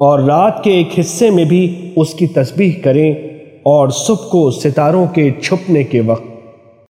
اور رات کے ایک حصے میں بھی اس کی تسبیح کریں اور صبح کو ستاروں کے چھپنے کے وقت